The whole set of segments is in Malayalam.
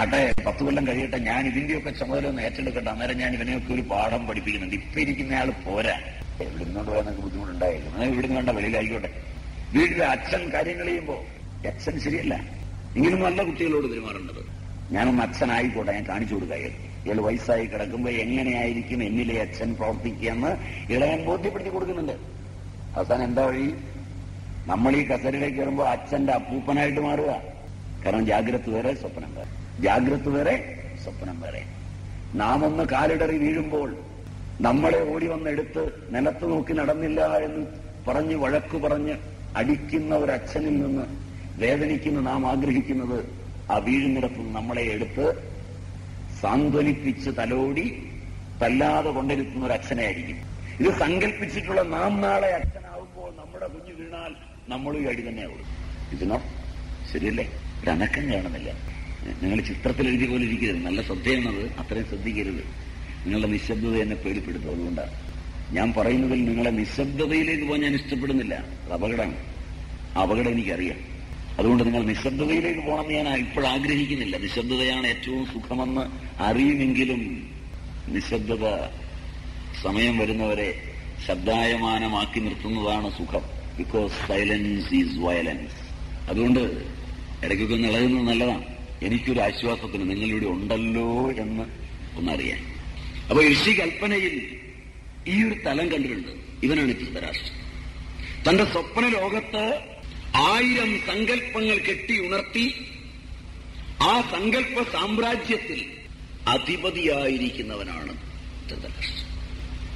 ആട്ടെ പത്ത് കൊല്ലം കഴിയട്ടെ ഞാൻ ഇതിന്റെയൊക്കെ ചുമതല ഒന്ന് ഏറ്റെടുക്കട്ടെ അന്നേരം ഞാൻ ഇവനെയൊക്കെ ഒരു പാഠം പഠിപ്പിക്കുന്നുണ്ട്. ഇപ്പൊ ഇരിക്കുന്ന ആൾ പോരാ. എവിടെ നിന്നോട് പോയാൽ പോകാനൊക്കെ ബുദ്ധിമുട്ടുണ്ടായിരുന്നു എന്നാൽ ഇവിടുന്ന് കണ്ട വെളിയിലായിക്കോട്ടെ. വീട്ടിലെ അച്ഛൻ കാര്യങ്ങൾ ചെയ്യുമ്പോ അച്ഛൻ ശരിയല്ല. ഇങ്ങനെ നല്ല കുട്ടികളോട് പെരുമാറേണ്ടത്. ഞാനൊന്ന് അച്ഛനായിക്കോട്ടെ ഞാൻ കാണിച്ചു കൊടുക്കുക ഇയാൾ വയസ്സായി കിടക്കുമ്പോ എങ്ങനെയായിരിക്കും എന്നിലെ അച്ഛൻ പ്രവർത്തിക്കുകയെന്ന് ഇളയൻ ബോധ്യപ്പെടുത്തി കൊടുക്കുന്നുണ്ട്. അവസാനം എന്താ വഴി? നമ്മൾ ഈ കസരയിലേക്ക് കയറുമ്പോൾ അച്ഛന്റെ അപ്പൂപ്പനായിട്ട് മാറുക. കാരണം ജാഗ്രത വേറെ സ്വപ്നം വേറെ. ജാഗ്രത വരെ സ്വപ്നം വരെ. നാം ഒന്ന് കാലിടറി വീഴുമ്പോൾ നമ്മളെ ഓടി വന്നെടുത്ത് നിലത്ത് നോക്കി നടന്നില്ല എന്ന് പറഞ്ഞ് വഴക്കു പറഞ്ഞ് അടിക്കുന്ന ഒരു അച്ഛനിൽ നിന്ന് വേദനിക്കുന്ന നാം ആഗ്രഹിക്കുന്നത് ആ വീഴുന്നിടത്ത് നമ്മളെ എടുത്ത് സാന്ത്വനിപ്പിച്ച് തലോടി തല്ലാതെ കൊണ്ടിരുത്തുന്ന ഒരു അച്ഛനെ ആയിരിക്കും ഇത് സങ്കല്പിച്ചിട്ടുള്ള നാം നാളെ അച്ഛനാവുമ്പോൾ നമ്മുടെ കുഞ്ഞു വീണാൽ നമ്മളും അടി തന്നെയാവുള്ളൂ ഇതിനോ ശരിയല്ലേ? ഒരു അനക്കം കാണുന്നില്ല നിങ്ങൾ ചിത്രത്തിൽ എഴുതിയ പോലെ ഇരിക്കരുത് നല്ല ശ്രദ്ധയാണത്. അത്രയും ശ്രദ്ധിക്കരുത്. നിങ്ങളുടെ നിശബ്ദത എന്നെ പേടിപ്പെടുത്തും. അതുകൊണ്ടാണ്. ഞാൻ പറയുന്നതിൽ നിങ്ങളെ നിശബ്ദതയിലേക്ക് പോകാൻ ഞാൻ ഇഷ്ടപ്പെടുന്നില്ല. അത് അപകടമാണ്. അപകടം എനിക്കറിയാം. അതുകൊണ്ട് നിങ്ങൾ നിശബ്ദതയിലേക്ക് പോകണമെന്ന് ഞാൻ ഇപ്പോൾ ആഗ്രഹിക്കുന്നില്ല. നിശബ്ദതയാണ് ഏറ്റവും സുഖമെന്ന് അറിയുമെങ്കിലും നിശബ്ദത സമയം വരുന്നവരെ ശബ്ദായമാനമാക്കി നിർത്തുന്നതാണ് സുഖം. ബിക്കോസ് സൈലൻസ് ഈസ് വയലൻസ് അതുകൊണ്ട് ഇടയ്ക്കൊക്കെ ഒന്ന് ഇളകുന്നത് നല്ലതാണ്. എനിക്കൊരു ആശ്വാസത്തിന് നിങ്ങളിവിടെ ഉണ്ടല്ലോ എന്ന് ഒന്നറിയാൻ. അപ്പൊ ഋഷി കൽപ്പനയിൽ ഈ ഒരു തലം കണ്ടിട്ടുണ്ട്. ഇവനാണ് ധൃതരാഷ്ട്രം തന്റെ സ്വപ്ന ലോകത്ത് ആയിരം സങ്കല്പങ്ങൾ കെട്ടി ഉണർത്തി ആ സങ്കല്പ സാമ്രാജ്യത്തിൽ അധിപതിയായിരിക്കുന്നവനാണ് ധൃതരാഷ്ട്രം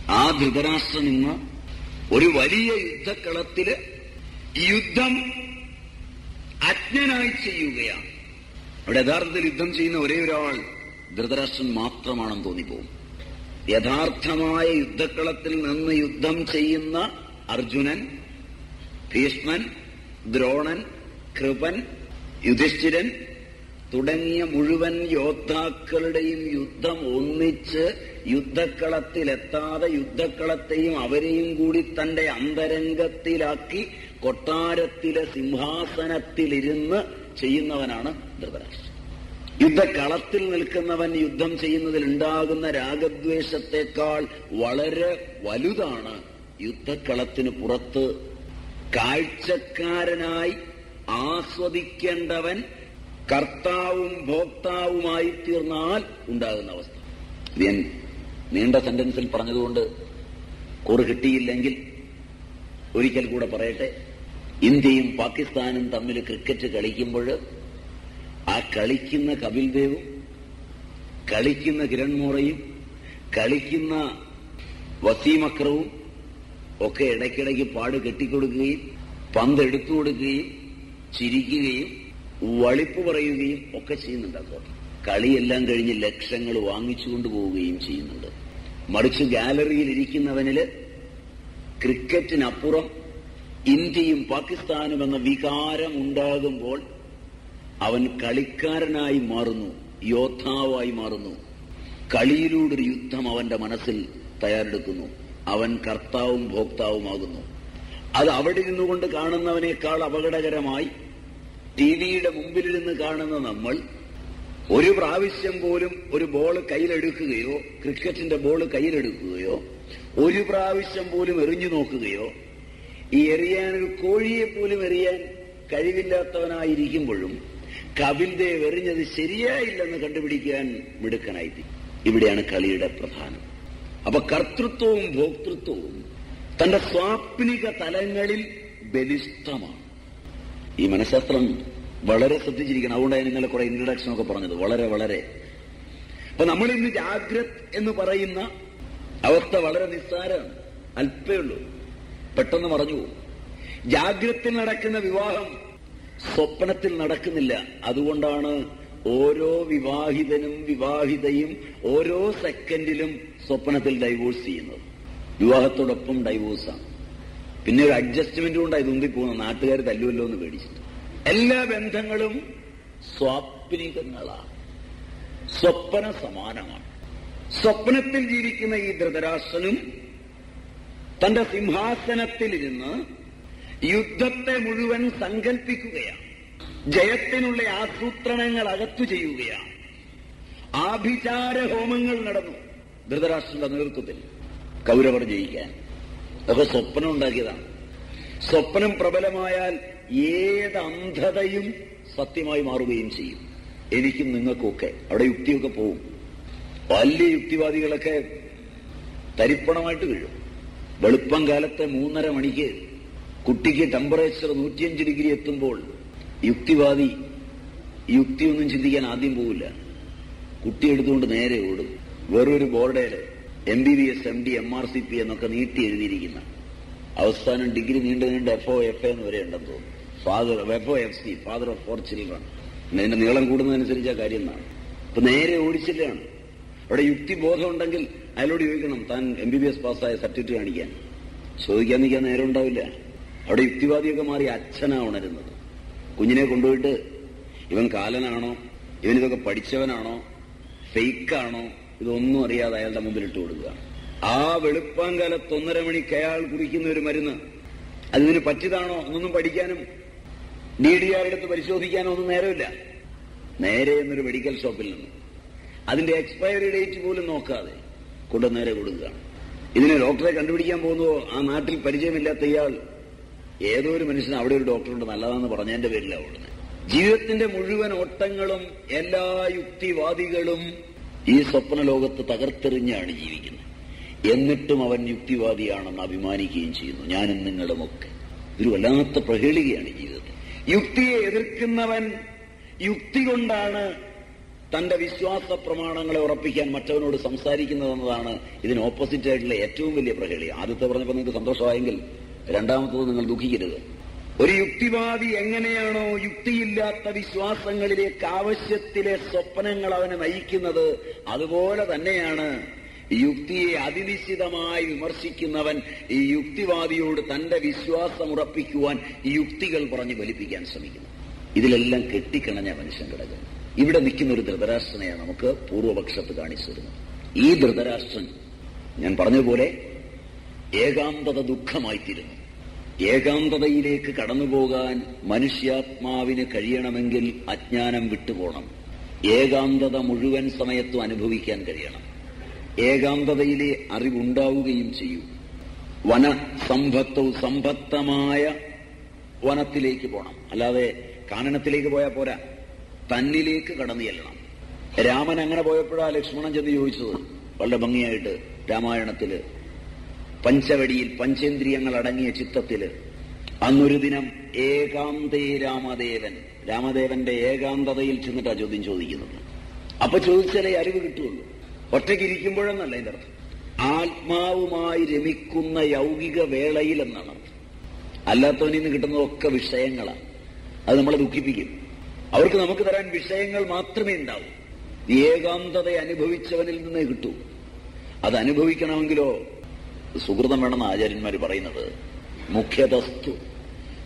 ആ ധൃതരാഷ്ട്രം ഇന്ന് ഒരു വലിയ യുദ്ധക്കളത്തിൽ യുദ്ധം അജ്ഞനായി ചെയ്യുകയാണ്. അവിടെ യഥാർത്ഥത്തിൽ യുദ്ധം ചെയ്യുന്ന ഒരേ ഒരാൾ ധൃതരാഷ്ട്രൻ മാത്രമാണെന്ന് തോന്നിപ്പോകും. യഥാർത്ഥമായ യുദ്ധക്കളത്തിൽ നിന്ന് യുദ്ധം ചെയ്യുന്ന അർജുനൻ ഭീഷ്മൻ ദ്രോണൻ കൃപൻ യുധിഷ്ഠിരൻ തുടങ്ങിയ മുഴുവൻ യോദ്ധാക്കളുടെയും യുദ്ധം ഒന്നിച്ച് യുദ്ധക്കളത്തിലെത്താതെ യുദ്ധക്കളത്തെയും അവരെയും കൂടി തന്റെ അന്തരംഗത്തിലാക്കി കൊട്ടാരത്തിലെ സിംഹാസനത്തിലിരുന്ന് ചെയ്യുന്നവനാണ് ധൃതരാഷ്ട്രൻ യുദ്ധക്കളത്തിൽ നിൽക്കുന്നവൻ യുദ്ധം ചെയ്യുന്നതിൽ ഉണ്ടാകുന്ന രാഗദ്വേഷത്തെക്കാൾ വളരെ വലുതാണ് യുദ്ധക്കളത്തിന് പുറത്ത്. കാഴ്ചക്കാരനായി ആസ്വദിക്കേണ്ടവൻ കർത്താവും ഭോക്താവുമായി തീർന്നാൽ ഉണ്ടാകുന്ന അവസ്ഥ. ഞാൻ നീണ്ട സെന്റൻസിൽ പറഞ്ഞതുകൊണ്ട് കുറ് കിട്ടിയില്ലെങ്കിൽ ഒരിക്കൽ കൂടെ പറയട്ടെ. ഇന്ത്യയും പാകിസ്ഥാനും തമ്മിൽ ക്രിക്കറ്റ് കളിക്കുമ്പോൾ ആ കളിക്കുന്ന കപിൽ ദേവും കളിക്കുന്ന കിരൺ മോറയും കളിക്കുന്ന വസീമക്രവും ഒക്കെ ഇടയ്ക്കിടയ്ക്ക് പാട് കെട്ടിക്കൊടുക്കുകയും പന്ത് എടുത്തു കൊടുക്കുകയും ചിരിക്കുകയും വളിപ്പ് പറയുകയും ഒക്കെ ചെയ്യുന്നുണ്ട് അപ്പോൾ കളിയെല്ലാം കഴിഞ്ഞ് ലക്ഷങ്ങൾ വാങ്ങിച്ചു കൊണ്ടുപോവുകയും ചെയ്യുന്നുണ്ട്. മറിച്ച് ഗാലറിയിൽ ഇരിക്കുന്നവനിൽ ക്രിക്കറ്റിനപ്പുറം ഇന്ത്യയും പാകിസ്ഥാനും എന്ന വികാരം ഉണ്ടാകുമ്പോൾ അവൻ കളിക്കാരനായി മാറുന്നു യോദ്ധാവായി മാറുന്നു. കളിയിലൂടെ ഒരു യുദ്ധം അവന്റെ മനസ്സിൽ തയ്യാറെടുക്കുന്നു. അവൻ കർത്താവും ഭോക്താവുമാകുന്നു. അത് അവിടെ നിന്നുകൊണ്ട് കാണുന്നവനേക്കാൾ അപകടകരമായി ടി വിയുടെ മുമ്പിലിരുന്ന് കാണുന്ന നമ്മൾ ഒരു പ്രാവശ്യം പോലും ഒരു ബോൾ കയ്യിലെടുക്കുകയോ ക്രിക്കറ്റിന്റെ ബോൾ കയ്യിലെടുക്കുകയോ ഒരു പ്രാവശ്യം പോലും എറിഞ്ഞു നോക്കുകയോ ഈ എറിയാൻ ഒരു കോഴിയെ പോലും എറിയാൻ കഴിവില്ലാത്തവനായിരിക്കുമ്പോഴും ദേവ് എറിഞ്ഞത് ശരിയായില്ലെന്ന് കണ്ടുപിടിക്കാൻ മിടുക്കനായി ഇവിടെയാണ് കളിയുടെ പ്രധാനം. അപ്പൊ കർത്തൃത്വവും ഭോക്തൃത്വവും തന്റെ സ്വാപ്നിക തലങ്ങളിൽ ബലിഷ്ഠമാണ്. ഈ മനഃശാസ്ത്രം വളരെ ശ്രദ്ധിച്ചിരിക്കണം. അതുകൊണ്ടാണ് നിങ്ങളെ കുറെ ഇൻട്രഡക്ഷൻ ഒക്കെ പറഞ്ഞത്. വളരെ വളരെ. അപ്പൊ നമ്മൾ ഇന്ന് ജാഗ്രത് എന്ന് പറയുന്ന അവസ്ഥ വളരെ നിസ്സാരമാണ്. അല്പേ ഉള്ളൂ. പെട്ടെന്ന് പറഞ്ഞു ജാഗ്രത്തിൽ നടക്കുന്ന വിവാഹം സ്വപ്നത്തിൽ നടക്കുന്നില്ല. അതുകൊണ്ടാണ് ഓരോ വിവാഹിതനും വിവാഹിതയും ഓരോ സെക്കൻഡിലും സ്വപ്നത്തിൽ ഡൈവോഴ്സ് ചെയ്യുന്നത്. വിവാഹത്തോടൊപ്പം ഡൈവോഴ്സാണ് പിന്നെ ഒരു അഡ്ജസ്റ്റ്മെന്റ് കൊണ്ടായി ഇതുന്തി പോകുന്നത്. നാട്ടുകാർ തല്ലുമല്ലോ എന്ന് പേടിച്ചിട്ട്. എല്ലാ ബന്ധങ്ങളും സ്വാപ്നികങ്ങളാണ്. സ്വപ്ന സമാനമാണ്. സ്വപ്നത്തിൽ ജീവിക്കുന്ന ഈ ധൃതരാഷ്ട്രനും തന്റെ സിംഹാസനത്തിലിരുന്ന് യുദ്ധത്തെ മുഴുവൻ സങ്കല്പിക്കുകയാണ് ജയത്തിനുള്ള ആസൂത്രണങ്ങൾ അകത്തു ചെയ്യുകയാണ്. ആഭിചാര ഹോമങ്ങൾ നടന്നു. ധൃതരാഷ്ട്രന്റെ നേതൃത്വത്തിൽ കൗരവർ ജയിക്കാൻ. അതൊക്കെ സ്വപ്നം ഉണ്ടാക്കിയതാണ്. സ്വപ്നം പ്രബലമായാൽ ഏത് അന്ധതയും സത്യമായി മാറുകയും ചെയ്യും. എനിക്കും നിങ്ങൾക്കൊക്കെ അവിടെ യുക്തിയൊക്കെ പോവും. വലിയ യുക്തിവാദികളൊക്കെ തരിപ്പണമായിട്ട് വീഴും. വെളുപ്പം കാലത്തെ മൂന്നര മണിക്ക് കുട്ടിക്ക് ടെമ്പറേച്ചർ നൂറ്റിയഞ്ച് ഡിഗ്രി എത്തുമ്പോൾ യുക്തിവാദി യുക്തിയൊന്നും ചിന്തിക്കാൻ ആദ്യം പോവില്ല. കുട്ടി എടുത്തുകൊണ്ട് നേരെ ഓടും. വേറൊരു ബോർഡേൽ M B B S M D M R C P എന്നൊക്കെ നീട്ടി എഴുതിയിരിക്കുന്ന. അവസാനം ഡിഗ്രി നീണ്ടു നീണ്ട എഫ് ഒ എഫ് എന്ന് വരെ ഉണ്ടെന്ന് തോന്നുന്നു. Father F O F C father of four children അതിന്റെ നീളം കൂടുന്നതനുസരിച്ച് കാര്യം എന്നാണ് ഇപ്പൊ നേരെ ഓടിച്ചില്ലാണ്. അവിടെ യുക്തിബോധം ഉണ്ടെങ്കിൽ അയാളോട് ചോദിക്കണം താൻ എം ബി ബി എസ് പാസ്സായ സർട്ടിഫിക്കറ്റ് കാണിക്കാൻ? ചോദിക്കാൻ നിൽക്കാൻ നേരം ഉണ്ടാവില്ല. അവിടെ യുക്തിവാദിയൊക്കെ മാറി അച്ഛനാ ഉണരുന്നത്. കുഞ്ഞിനെ കൊണ്ടുപോയിട്ട് ഇവൻ കാലനാണോ ഇവൻ ഇതൊക്കെ പഠിച്ചവനാണോ ഫെയ്ക്കാണോ ഇതൊന്നും അറിയാതെ അയാളുടെ മുമ്പിൽ ഇട്ട് കൊടുക്കുക. ആ വെളുപ്പാങ്കാലത്ത് ഒന്നര മണിക്ക് അയാൾ കുടിക്കുന്ന ഒരു മരുന്ന്. അതിന് പറ്റിയതാണോ എന്നൊന്നും പഠിക്കാനും? ഡി ഡി ആർ എടുത്ത് പരിശോധിക്കാനോ ഒന്നും നേരമില്ല. നേരെ എന്നൊരു മെഡിക്കൽ ഷോപ്പിൽ നിന്ന്. അതിന്റെ എക്സ്പയറി ഡേറ്റ് പോലും നോക്കാതെ കൊണ്ടുനേരെ കൊടുക്കുകയാണ്. ഇതിനെ ഡോക്ടറെ കണ്ടുപിടിക്കാൻ പോകുന്നതോ ആ നാട്ടിൽ പരിചയമില്ലാത്ത ഇയാൾ ഏതോ ഒരു മനുഷ്യന് അവിടെ ഒരു ഡോക്ടറുണ്ട് നല്ലതാണെന്ന് പറഞ്ഞതിന്റെ പേരിലാണ് ഓടുന്നത് ജീവിതത്തിന്റെ മുഴുവൻ ഓട്ടങ്ങളും എല്ലാ യുക്തിവാദികളും ഈ സ്വപ്ന ലോകത്ത് തകർത്തെറിഞ്ഞാണ് ജീവിക്കുന്നത്. എന്നിട്ടും അവൻ യുക്തിവാദിയാണെന്ന് അഭിമാനിക്കുകയും ചെയ്യുന്നു. ഞാനും നിങ്ങളുമൊക്കെ ഒരു വല്ലാത്ത പ്രഹേളികയാണ് ജീവിതത്തിൽ. യുക്തിയെ എതിർക്കുന്നവൻ യുക്തി കൊണ്ടാണ് തന്റെ വിശ്വാസ പ്രമാണങ്ങളെ ഉറപ്പിക്കാൻ മറ്റവനോട് സംസാരിക്കുന്നതെന്നതാണ് ഇതിന് ഓപ്പോസിറ്റ് ആയിട്ടുള്ള ഏറ്റവും വലിയ പ്രഹേളി ആദ്യത്തെ പറഞ്ഞപ്പോൾ നിങ്ങൾക്ക് സന്തോഷമായെങ്കിൽ രണ്ടാമത്തത് നിങ്ങൾ ദുഃഖിക്കരുത്. ഒരു യുക്തിവാദി എങ്ങനെയാണോ യുക്തിയില്ലാത്ത വിശ്വാസങ്ങളിലേക്ക് ആവശ്യത്തിലെ സ്വപ്നങ്ങൾ അവനെ നയിക്കുന്നത് അതുപോലെ തന്നെയാണ് യുക്തിയെ അതിനിശ്ചിതമായി വിമർശിക്കുന്നവൻ ഈ യുക്തിവാദിയോട് തന്റെ വിശ്വാസം ഉറപ്പിക്കുവാൻ യുക്തികൾ പറഞ്ഞ് ഫലിപ്പിക്കാൻ ശ്രമിക്കുന്നു. ഇതിലെല്ലാം കെട്ടിക്കണഞ്ഞ മനുഷ്യൻ കിടക്കുന്നു. ഇവിടെ നിൽക്കുന്ന ഒരു ധൃതരാഷ്ട്രനെയാണ് നമുക്ക് പൂർവപക്ഷത്ത് കാണിച്ചു തരുന്നത്. ഈ ധൃതരാഷ്ട്രൻ ഞാൻ പറഞ്ഞതുപോലെ ഏകാന്തത ദുഃഖമായിത്തീരുന്നു. ഏകാന്തതയിലേക്ക് കടന്നുപോകാൻ മനുഷ്യാത്മാവിന് കഴിയണമെങ്കിൽ അജ്ഞാനം വിട്ടുപോകണം. ഏകാന്തത മുഴുവൻ സമയത്തും അനുഭവിക്കാൻ കഴിയണം. ഏകാന്തതയിലെ അറിവുണ്ടാവുകയും ചെയ്യും. വന സമ്പത്തവും സമ്പത്തമായ വനത്തിലേക്ക് പോകണം. അല്ലാതെ കാനനത്തിലേക്ക് പോയാൽ പോരാ. തന്നിലേക്ക് കടന്നു ചെല്ലണം. രാമൻ അങ്ങനെ പോയപ്പോഴാ ലക്ഷ്മണൻ ചെന്ന് ചോദിച്ചത് വളരെ ഭംഗിയായിട്ട് രാമായണത്തിൽ പഞ്ചവടിയിൽ പഞ്ചേന്ദ്രിയങ്ങൾ അടങ്ങിയ ചിത്തത്തിൽ അന്നൊരു ദിനം ഏകാന്തേ രാമദേവൻ രാമദേവന്റെ ഏകാന്തതയിൽ ചെന്നിട്ടാ ചോദ്യം ചോദിക്കുന്നത്. അപ്പൊ ചോദിച്ചാലേ അറിവ് കിട്ടുള്ളൂ. ഒറ്റയ്ക്കിരിക്കുമ്പോഴെന്നല്ല ഇതിന്റെ അർത്ഥം. ആത്മാവുമായി രമിക്കുന്ന യൗകിക വേളയിൽ എന്നാണ് അല്ലാത്തവനിൽ നിന്ന് കിട്ടുന്നതൊക്കെ വിഷയങ്ങളാണ്. അത് നമ്മളെ ദുഃഖിപ്പിക്കും. അവർക്ക് നമുക്ക് തരാൻ വിഷയങ്ങൾ മാത്രമേ ഉണ്ടാവൂ. ഏകാന്തത അനുഭവിച്ചവനിൽ നിന്നേ കിട്ടൂ. അത് അനുഭവിക്കണമെങ്കിലോ സുഹൃതം വേണമെന്ന് ആചാര്യന്മാർ പറയുന്നത്. മുഖ്യതസ്തു.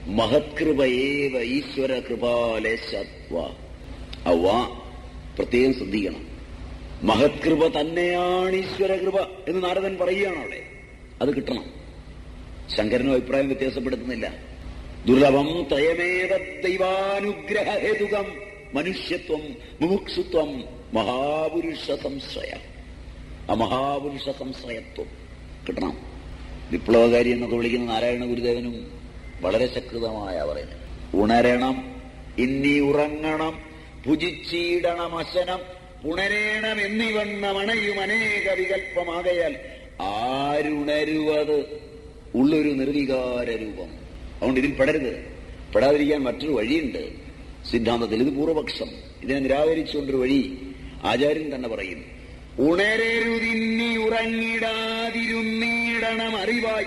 മഹത്കൃപയേവ ഈശ്വര കൃപാലേശത്വ. ആ വാ പ്രത്യേകം ശ്രദ്ധിക്കണം. മഹത്കൃപ തന്നെയാണ് ഈശ്വര കൃപ എന്ന് നാരദൻ പറയുകയാണ് അവിടെ. അത് കിട്ടണം. ശങ്കരനും അഭിപ്രായം വ്യത്യാസപ്പെടുത്തുന്നില്ല. ദുർലഭം തയമേവ ദൈവാനുഗ്രഹ ഹേതുകം. മനുഷ്യത്വം മുമുക്ഷുത്വം മഹാപുരുഷ സംശയ ആ മഹാപുരുഷ സംശയത്വം കിട്ടണം വിപ്ലവകാരി എന്നൊക്കെ വിളിക്കുന്ന നാരായണ ഗുരുദേവനും വളരെ ശക്തമായ പറയുന്നത്. ഉണരണം ഇന്നി ഉറങ്ങണം ഭുജിച്ചീടണം അശനം പുണരേണം എന്നിവണ്ണം മണയും അനേക വികല്പമാകയാൽ ആരുണരുവത്? ഉള്ളൊരു നിർവികാര രൂപം. അതുകൊണ്ട് ഇതിൽ പെടരുത്. പെടാതിരിക്കാൻ മറ്റൊരു വഴിയുണ്ട്. സിദ്ധാന്തത്തിൽ ഇത് പൂർവപക്ഷം. ഇതിനെ നിരാകരിച്ചുകൊണ്ടൊരു വഴി ആചാര്യൻ തന്നെ പറയും. ഉണരരുതിന്നി ഉറങ്ങിടാതിരുന്നീടണം അറിവായി.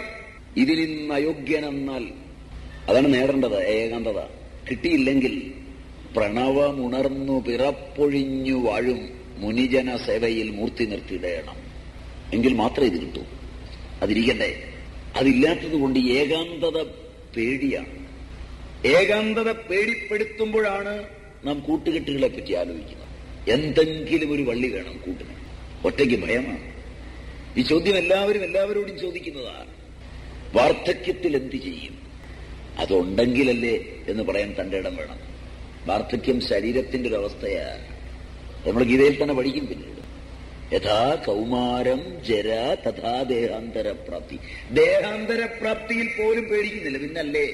ഇതിൽ നിന്ന് അയോഗ്യനെന്നാൽ അതാണ് നേടേണ്ടത് ഏകാന്തത. കിട്ടിയില്ലെങ്കിൽ പ്രണവമുണർന്നു പിറപ്പൊഴിഞ്ഞു വാഴും മുനിജന സേവയിൽ മൂർത്തി നിർത്തിയിടേണം. എങ്കിൽ മാത്രമേ ഇത് കിട്ടൂ. അതിരിക്കട്ടെ. അതില്ലാത്തത് കൊണ്ട് ഏകാന്തത പേടിയാണ്. ഏകാന്തത പേടിപ്പെടുത്തുമ്പോഴാണ് നാം കൂട്ടുകെട്ടുകളെ പറ്റി ആലോചിക്കുന്നത്. എന്തെങ്കിലും ഒരു വള്ളി വേണം കൂട്ടിന്. ഒറ്റയ്ക്ക് ഭയമാണ്. ഈ ചോദ്യം എല്ലാവരും എല്ലാവരോടും ചോദിക്കുന്നതാണ്. വാർദ്ധക്യത്തിൽ എന്ത് ചെയ്യും? അതുണ്ടെങ്കിലല്ലേ എന്ന് പറയാൻ തന്റെ ഇടം വേണം. വാർദ്ധക്യം ശരീരത്തിന്റെ ഒരു അവസ്ഥയാണ്. നമ്മൾ ഗീതയിൽ തന്നെ പഠിക്കും പിന്നീട്. യഥാ കൗമാരം ജര തഥാ ദേഹാന്തരപ്രാപ്തി. ദേഹാന്തരപ്രാപ്തിയിൽ പോലും പേടിക്കുന്നില്ല. പിന്നല്ലേ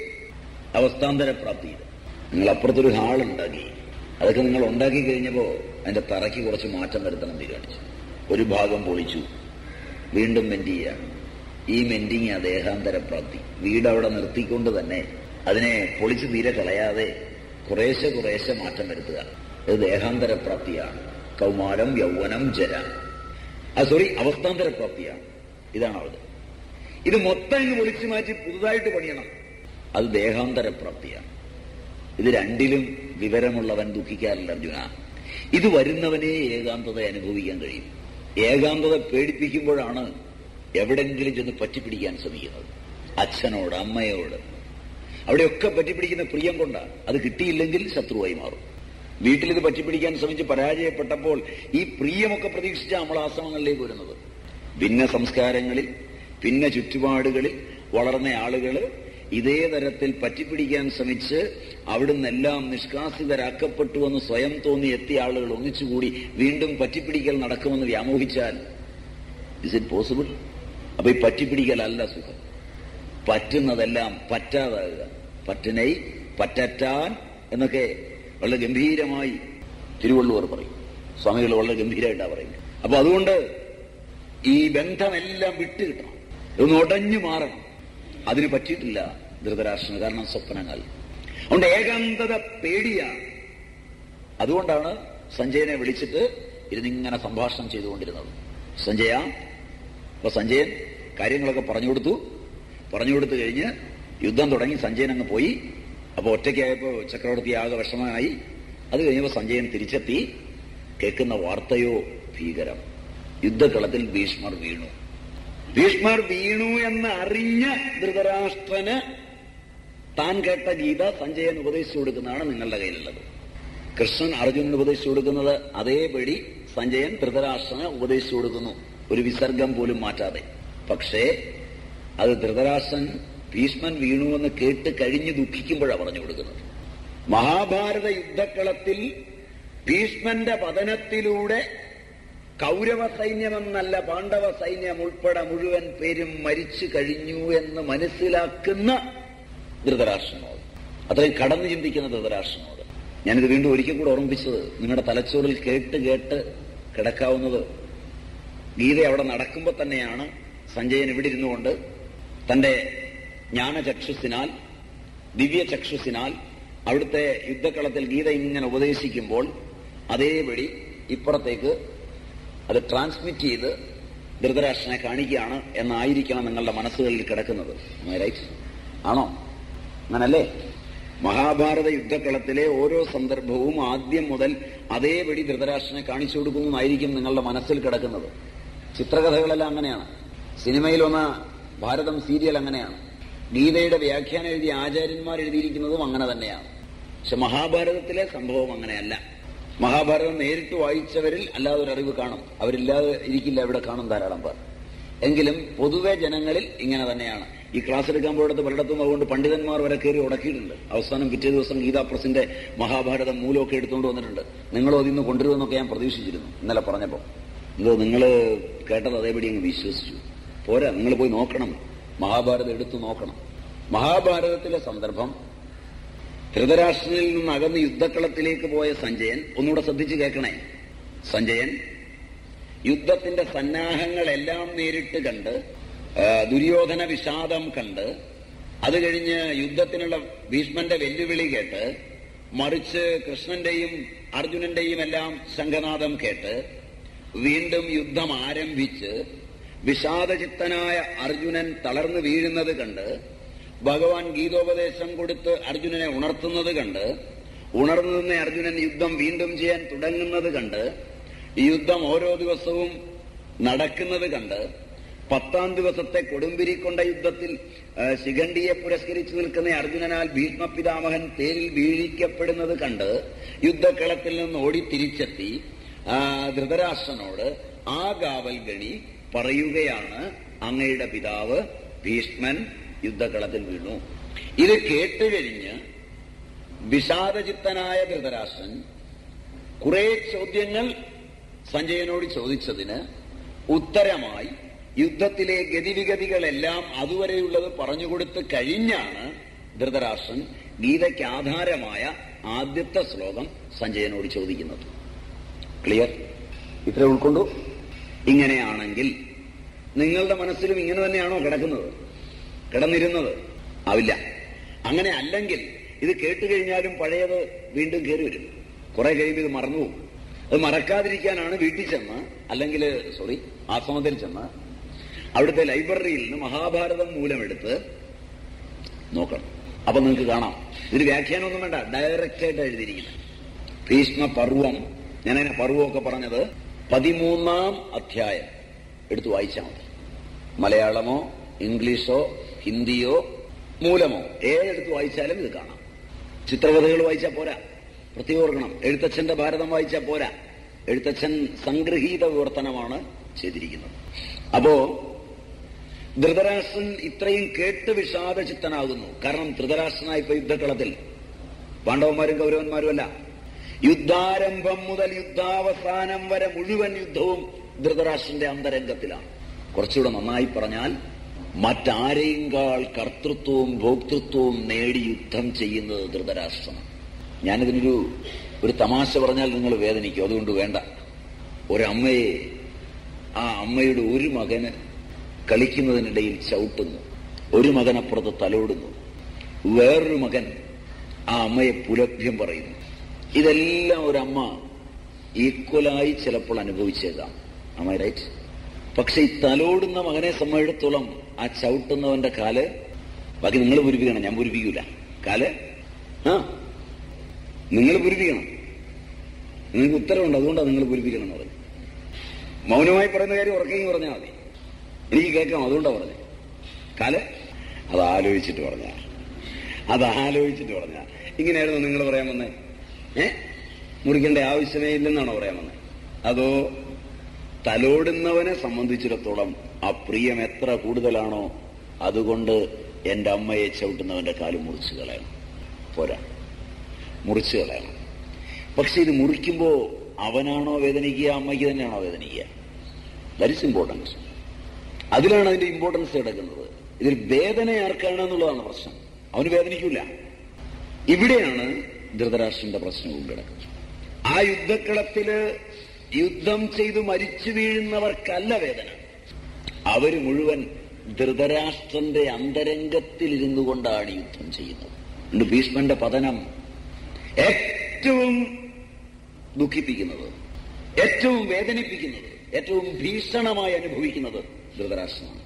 അവസ്ഥാന്തരപ്രാപ്തിയിൽ. നിങ്ങൾ അപ്പുറത്തൊരു ഹാളുണ്ടാക്കി. അതൊക്കെ നിങ്ങൾ ഉണ്ടാക്കി കഴിഞ്ഞപ്പോ അതിന്റെ തറയ്ക്ക് കുറച്ച് മാറ്റം വരുത്തണം തീരുമാനിച്ചു ഒരു ഭാഗം പൊളിച്ചു. വീണ്ടും മെന്റ് ചെയ്യാണ് ഈ മെന്റിങ് ആ ദേഹാന്തരപ്രാപ്തി. വീട് അവിടെ നിർത്തിക്കൊണ്ട് തന്നെ അതിനെ പൊളിച്ചു തീരെ കളയാതെ കുറേശ്ശെ കുറേശ്ശെ മാറ്റം വരുത്തുക. ഇത് ദേഹാന്തരപ്രാപ്തിയാണ്. കൗമാരം യൗവനം ജര. ആ സോറി അവസ്ഥാന്തരപ്രാപ്തിയാണ്. ഇതാണ് അവിടെ ഇത് മൊത്തം ഇങ്ങ് പൊളിച്ചു മാറ്റി പുതുതായിട്ട് പണിയണം. അത് ദേഹാന്തരപ്രാപ്തിയാണ്. ഇത് രണ്ടിലും വിവരമുള്ളവൻ ദുഃഖിക്കാറില്ല അർജുന. ഇത് വരുന്നവനെ ഏകാന്തത അനുഭവിക്കാൻ കഴിയും. ഏകാന്തത പേടിപ്പിക്കുമ്പോഴാണ് എവിടെങ്കിലും ചെന്ന് പറ്റിപ്പിടിക്കാൻ ശ്രമിക്കുന്നത്. അച്ഛനോട് അമ്മയോട്. അവിടെയൊക്കെ പറ്റിപ്പിടിക്കുന്ന പ്രിയം കൊണ്ടാണ് അത് കിട്ടിയില്ലെങ്കിൽ ശത്രുവായി മാറും. വീട്ടിൽ ഇത് പറ്റിപ്പിടിക്കാൻ ശ്രമിച്ച് പരാജയപ്പെട്ടപ്പോൾ ഈ പ്രിയമൊക്കെ പ്രതീക്ഷിച്ച നമ്മൾ ആശ്രമങ്ങളിലേക്ക് വരുന്നത്. ഭിന്ന സംസ്കാരങ്ങളിൽ ഭിന്ന ചുറ്റുപാടുകളിൽ വളർന്ന ആളുകൾ ഇതേ തരത്തിൽ പറ്റിപ്പിടിക്കാൻ ശ്രമിച്ച് അവിടുന്നെല്ലാം നിഷ്കാസിതരാക്കപ്പെട്ടുവെന്ന് സ്വയം തോന്നി എത്തിയ ആളുകൾ ഒന്നിച്ചുകൂടി വീണ്ടും പറ്റിപ്പിടിക്കൽ നടക്കുമെന്ന് വ്യാമോഹിച്ചാൽ ഇസ് ഇറ്റ് പോസിബിൾ അപ്പൊ ഈ പറ്റിപ്പിടിക്കലല്ല സുഖം. പറ്റുന്നതെല്ലാം പറ്റാതാകുക പറ്റനൈ പറ്ററ്റാൻ എന്നൊക്കെ വളരെ ഗംഭീരമായി തിരുവള്ളുവർ പറയും. സ്വാമികൾ വളരെ ഗംഭീരമായിട്ടാണ് പറയുന്നത്. അപ്പൊ അതുകൊണ്ട് ഈ ബന്ധമെല്ലാം വിട്ടു കിട്ടണം. ഇതൊന്ന് ഉടഞ്ഞു മാറണം. അതിന് പറ്റിയിട്ടില്ല ധൃതരാഷ്ട്രന് കാരണം സ്വപ്നങ്ങൾ. അതുകൊണ്ട് ഏകാന്തത പേടിയാണ് അതുകൊണ്ടാണ് സഞ്ജയനെ വിളിച്ചിട്ട് ഇരുന്നിങ്ങനെ സംഭാഷണം ചെയ്തുകൊണ്ടിരുന്നത്. സഞ്ജയ അപ്പൊ സഞ്ജയൻ കാര്യങ്ങളൊക്കെ പറഞ്ഞു കൊടുത്തു. പറഞ്ഞു കൊടുത്തു കഴിഞ്ഞ് യുദ്ധം തുടങ്ങി സഞ്ജയൻ അങ്ങ് പോയി. അപ്പൊ ഒറ്റയ്ക്കായപ്പോ ചക്രവർത്തി ആകെ വിഷമമായി. അത് കഴിഞ്ഞപ്പോ സഞ്ജയൻ തിരിച്ചെത്തി. കേൾക്കുന്ന വാർത്തയോ ഭീകരം. യുദ്ധക്കളത്തിൽ ഭീഷ്മർ വീണു. ഭീഷ്മർ വീണു എന്ന് അറിഞ്ഞ ധൃതരാഷ്ട്രന് താൻ കേട്ട ഗീത സഞ്ജയൻ ഉപദേശിച്ചു കൊടുക്കുന്നതാണ് നിങ്ങളുടെ കയ്യിലുള്ളത്. കൃഷ്ണൻ അർജുനന് ഉപദേശിച്ചു കൊടുക്കുന്നത് അതേപടി സഞ്ജയൻ ധൃതരാഷ്ട്രന് ഉപദേശിച്ചു കൊടുക്കുന്നു. ഒരു വിസർഗം പോലും മാറ്റാതെ. പക്ഷേ അത് ധൃതരാഷ്ട്രൻ ഭീഷ്മൻ വീണു എന്ന് കേട്ട് കഴിഞ്ഞ് ദുഃഖിക്കുമ്പോഴാണ് പറഞ്ഞു കൊടുക്കുന്നത്. മഹാഭാരത യുദ്ധക്കളത്തിൽ ഭീഷ്മന്റെ പതനത്തിലൂടെ കൗരവ സൈന്യമെന്നല്ല പാണ്ഡവ സൈന്യം ഉൾപ്പെടെ മുഴുവൻ പേരും മരിച്ചു കഴിഞ്ഞു എന്ന് മനസ്സിലാക്കുന്ന ധൃതരാഷ്ട്രനോട്. അത്രയും കടന്നു ചിന്തിക്കുന്ന ധൃതരാഷ്ട്രനോട്. ഞാനിത് വീണ്ടും ഒരിക്കൽ കൂടെ ഓർമ്മിപ്പിച്ചത്. നിങ്ങളുടെ തലച്ചോറിൽ കേട്ട് കേട്ട് കിടക്കാവുന്നത് ഗീത അവിടെ നടക്കുമ്പോൾ തന്നെയാണ് സഞ്ജയൻ ഇവിടെ ഇരുന്നുകൊണ്ട് തന്റെ ജ്ഞാനചക്ഷുസിനാൽ ദിവ്യചക്ഷുസിനാൽ അവിടുത്തെ യുദ്ധക്കളത്തിൽ ഗീത ഇങ്ങനെ ഉപദേശിക്കുമ്പോൾ അതേപടി ഇപ്പുറത്തേക്ക് അത് ട്രാൻസ്മിറ്റ് ചെയ്ത് ധൃതരാഷ്ട്രനെ കാണിക്കുകയാണ് എന്നായിരിക്കണം നിങ്ങളുടെ മനസ്സുകളിൽ കിടക്കുന്നത്. റൈറ്റ് ആണോ? അങ്ങനല്ലേ? മഹാഭാരത യുദ്ധക്കളത്തിലെ ഓരോ സന്ദർഭവും ആദ്യം മുതൽ അതേപടി ധൃതരാഷ്ട്രനെ കാണിച്ചു കൊടുക്കുന്നതായിരിക്കും നിങ്ങളുടെ മനസ്സിൽ കിടക്കുന്നത്. ചിത്രകഥകളെല്ലാം അങ്ങനെയാണ്. സിനിമയിൽ വന്ന ഭാരതം സീരിയൽ അങ്ങനെയാണ്. ഗീതയുടെ വ്യാഖ്യാനം എഴുതിയ ആചാര്യന്മാർ എഴുതിയിരിക്കുന്നതും അങ്ങനെ തന്നെയാണ്. പക്ഷെ മഹാഭാരതത്തിലെ സംഭവം അങ്ങനെയല്ല. മഹാഭാരതം നേരിട്ട് വായിച്ചവരിൽ അല്ലാതെ ഒരു അറിവ് കാണും. അവരില്ലാതെ ഇരിക്കില്ല ഇവിടെ കാണും ധാരാളം പേർ. എങ്കിലും പൊതുവെ ജനങ്ങളിൽ ഇങ്ങനെ തന്നെയാണ്. ഈ ക്ലാസ് എടുക്കാൻ പോയിടത്ത് പലയിടത്തും അതുകൊണ്ട് പണ്ഡിതന്മാർ വരെ കയറി ഉടക്കിയിട്ടുണ്ട്. അവസാനം പിറ്റേ ദിവസം ഗീതാ പ്രസിന്റെ മഹാഭാരതം മൂലമൊക്കെ എടുത്തുകൊണ്ട് വന്നിട്ടുണ്ട്. നിങ്ങളോ അതിന്ന് കൊണ്ടുവരുമെന്നൊക്കെ ഞാൻ പ്രതീക്ഷിച്ചിരുന്നു ഇന്നലെ പറഞ്ഞപ്പോൾ. എന്തോ നിങ്ങൾ കേട്ടത് അതേപടി അങ്ങ് വിശ്വസിച്ചു. പോരാ നിങ്ങൾ പോയി നോക്കണം. മഹാഭാരതം എടുത്തു നോക്കണം. മഹാഭാരതത്തിലെ സന്ദർഭം ധൃതരാഷ്ട്രനിൽ നിന്ന് അകന്ന് യുദ്ധക്കളത്തിലേക്ക് പോയ സഞ്ജയൻ ഒന്നുകൂടെ ശ്രദ്ധിച്ചു കേൾക്കണേ. സഞ്ജയൻ യുദ്ധത്തിന്റെ സന്നാഹങ്ങളെല്ലാം നേരിട്ട് കണ്ട് ദുര്യോധന വിഷാദം കണ്ട് അത് കഴിഞ്ഞ് യുദ്ധത്തിനുള്ള ഭീഷ്മന്റെ വെല്ലുവിളി കേട്ട് മറിച്ച് കൃഷ്ണന്റെയും അർജുനന്റെയും എല്ലാം ശംഖനാദം കേട്ട് വീണ്ടും യുദ്ധം ആരംഭിച്ച് വിഷാദചിത്തനായ അർജുനൻ തളർന്നു വീഴുന്നത് കണ്ട് ഭഗവാൻ ഗീതോപദേശം കൊടുത്ത് അർജുനനെ ഉണർത്തുന്നത് കണ്ട് ഉണർന്നു നിന്ന അർജുനൻ യുദ്ധം വീണ്ടും ചെയ്യാൻ തുടങ്ങുന്നത് കണ്ട് യുദ്ധം ഓരോ ദിവസവും നടക്കുന്നത് കണ്ട് പത്താം ദിവസത്തെ കൊടുമ്പിരിക്കൊണ്ട യുദ്ധത്തിൽ ആ, ശിഖണ്ഡിയെ പുരസ്കരിച്ചു നിൽക്കുന്ന അർജുനനാൽ ഭീഷ്മപിതാമഹൻ തേരിൽ വീഴിക്കപ്പെടുന്നത് കണ്ട് യുദ്ധക്കളത്തിൽ നിന്ന് ഓടി തിരിച്ചെത്തി ധൃതരാഷ്ട്രനോട് ആ ഗാവൽ ഗണി പറയുകയാണ് അങ്ങയുടെ പിതാവ് ഭീഷ്മൻ യുദ്ധക്കളത്തിൽ വീണു. ഇത് കേട്ടുകഴിഞ്ഞ് വിഷാദചിത്തനായ ധൃതരാഷ്ട്രൻ കുറെ ചോദ്യങ്ങൾ സഞ്ജയനോട് ചോദിച്ചതിന് ഉത്തരമായി യുദ്ധത്തിലെ ഗതിവിഗതികളെല്ലാം അതുവരെയുള്ളത് പറഞ്ഞുകൊടുത്ത് കഴിഞ്ഞാണ് ധൃതരാഷ്ട്രൻ ഗീതയ്ക്ക് ആധാരമായ ആദ്യത്തെ ശ്ലോകം സഞ്ജയനോട് ചോദിക്കുന്നത്. ക്ലിയർ ഇത്ര ഉൾക്കൊണ്ടു? ഇങ്ങനെയാണെങ്കിൽ നിങ്ങളുടെ മനസ്സിലും ഇങ്ങനെ തന്നെയാണോ കിടക്കുന്നത്? കിടന്നിരുന്നത്? ആവില്ല. അങ്ങനെ അല്ലെങ്കിൽ ഇത് കേട്ട് കഴിഞ്ഞാലും പഴയത് വീണ്ടും കയറി വരും. കുറെ കഴിയുമ്പോൾ ഇത് മറന്നു പോകും. അത് മറക്കാതിരിക്കാനാണ് വീട്ടിൽ ചെന്ന് അല്ലെങ്കിൽ സോറി ആശ്രമത്തിൽ ചെന്ന് അവിടുത്തെ ലൈബ്രറിയിൽ നിന്ന് മഹാഭാരതം മൂലമെടുത്ത് നോക്കണം. അപ്പൊ നിങ്ങൾക്ക് കാണാം. ഇതിന് വ്യാഖ്യാനമൊന്നും വേണ്ട. ഡയറക്റ്റ് ആയിട്ട് എഴുതിയിരിക്കുന്നത്. ഭീഷ്മ പർവം ഞാനതിനെ പർവമൊക്കെ പറഞ്ഞത് പതിമൂന്നാം അധ്യായം. എടുത്തു വായിച്ചാൽ മതി. മലയാളമോ ഇംഗ്ലീഷോ ഹിന്ദിയോ മൂലമോ? ഏതെടുത്ത് വായിച്ചാലും ഇത് കാണാം. ചിത്രകഥകൾ വായിച്ചാൽ പോരാ. പ്രത്യേകം എഴുത്തച്ഛന്റെ ഭാരതം വായിച്ചാൽ പോരാ. എഴുത്തച്ഛൻ സംഗ്രഹീത വിവർത്തനമാണ് ചെയ്തിരിക്കുന്നത്. അപ്പോ ധൃതരാഷ്ട്രൻ ഇത്രയും കേട്ട് വിഷാദചിത്തനാകുന്നു കാരണം ധൃതരാഷ്ട്രനായി ഇപ്പൊ യുദ്ധക്കളത്തിൽ. പാണ്ഡവന്മാരും കൗരവന്മാരും അല്ല. യുദ്ധാരംഭം മുതൽ യുദ്ധാവസാനം വരെ മുഴുവൻ യുദ്ധവും ധൃതരാഷ്ട്രന്റെ അന്തരംഗത്തിലാണ്. കുറച്ചുകൂടെ നന്നായി പറഞ്ഞാൽ മറ്റാരെയുംകാൾ കർത്തൃത്വവും ഭോക്തൃത്വവും നേടി യുദ്ധം ചെയ്യുന്നത് ധൃതരാഷ്ട്രമാണ് ഞാനിതിനൊരു ഒരു തമാശ പറഞ്ഞാൽ നിങ്ങൾ വേദനിക്കും. അതുകൊണ്ട് വേണ്ട. ഒരമ്മയെ ആ അമ്മയുടെ ഒരു മകന് കളിക്കുന്നതിനിടയിൽ ചവിട്ടുന്നു. ഒരു മകനപ്പുറത്ത് തലോടുന്നു. വേറൊരു മകൻ ആ അമ്മയെ പുലഭ്യം പറയുന്നു. ഇതെല്ലാം ഒരമ്മ ഈക്വലായി ചിലപ്പോൾ അനുഭവിച്ചേക്കാം. അമ്മ റൈറ്റ് പക്ഷെ ഈ തലോടുന്ന മകനെ സംബന്ധിച്ചിടത്തോളം ആ ചവിട്ടുന്നവന്റെ കാൽ ബാക്കി നിങ്ങൾ പൂരിപ്പിക്കണം ഞാൻ പൂരിപ്പിക്കൂല. കാൽ? ആ. നിങ്ങൾ പൂരിപ്പിക്കണം. നിങ്ങൾക്ക് ഉത്തരവുണ്ട് അതുകൊണ്ടാണ് നിങ്ങൾ പൂരിപ്പിക്കണം എന്ന് പറഞ്ഞു മൗനമായി പറയുന്ന കാര്യം ഉറക്കെങ്കിൽ പറഞ്ഞാൽ മതി. എനിക്ക് കേൾക്കാം അതുകൊണ്ടാ പറഞ്ഞത് കാൽ? അത് ആലോചിച്ചിട്ട് പറഞ്ഞ. അത് ആലോചിച്ചിട്ട് പറഞ്ഞ. ഇങ്ങനെയായിരുന്നു നിങ്ങൾ പറയാൻ വന്നേ. ഏ? മുറിക്കേണ്ട ആവശ്യമേ ഇല്ലെന്നാണോ പറയാൻ വന്നത് അതോ തലോടുന്നവനെ സംബന്ധിച്ചിടത്തോളം ആ പ്രിയം എത്ര കൂടുതലാണോ അതുകൊണ്ട് എന്റെ അമ്മയെ ചവിട്ടുന്നവന്റെ കാൽ മുറിച്ചു കളയണം. പോരാ. മുറിച്ചു കളയണം. പക്ഷെ ഇത് മുറിക്കുമ്പോ അവനാണോ വേദനിക്കുക അമ്മയ്ക്ക് തന്നെയാണോ വേദനിക്കുക? ഇസ് ഇമ്പോർട്ടൻസ് അതിലാണ് അതിന്റെ ഇമ്പോർട്ടൻസ് കിടക്കുന്നത്. ഇതിൽ വേദന ആർക്കാണ് എന്നുള്ളതാണ് പ്രശ്നം. അവന് വേദനിക്കൂല. ഇവിടെയാണ് ധൃതരാഷ്ട്രന്റെ പ്രശ്നം കിടക്കുന്നത്. ആ യുദ്ധക്കളത്തിൽ യുദ്ധം ചെയ്തു മരിച്ചു വീഴുന്നവർക്കല്ല വേദന. അവർ മുഴുവൻ ധൃതരാഷ്ട്രന്റെ അന്തരംഗത്തിലിരുന്നു കൊണ്ടാണ് യുദ്ധം ചെയ്യുന്നത്. ഭീഷ്മന്റെ പതനം ഏറ്റവും ദുഃഖിപ്പിക്കുന്നത് ഏറ്റവും വേദനിപ്പിക്കുന്നത് ഏറ്റവും ഭീഷണമായി അനുഭവിക്കുന്നത് ധൃതരാഷ്ട്രമാണ്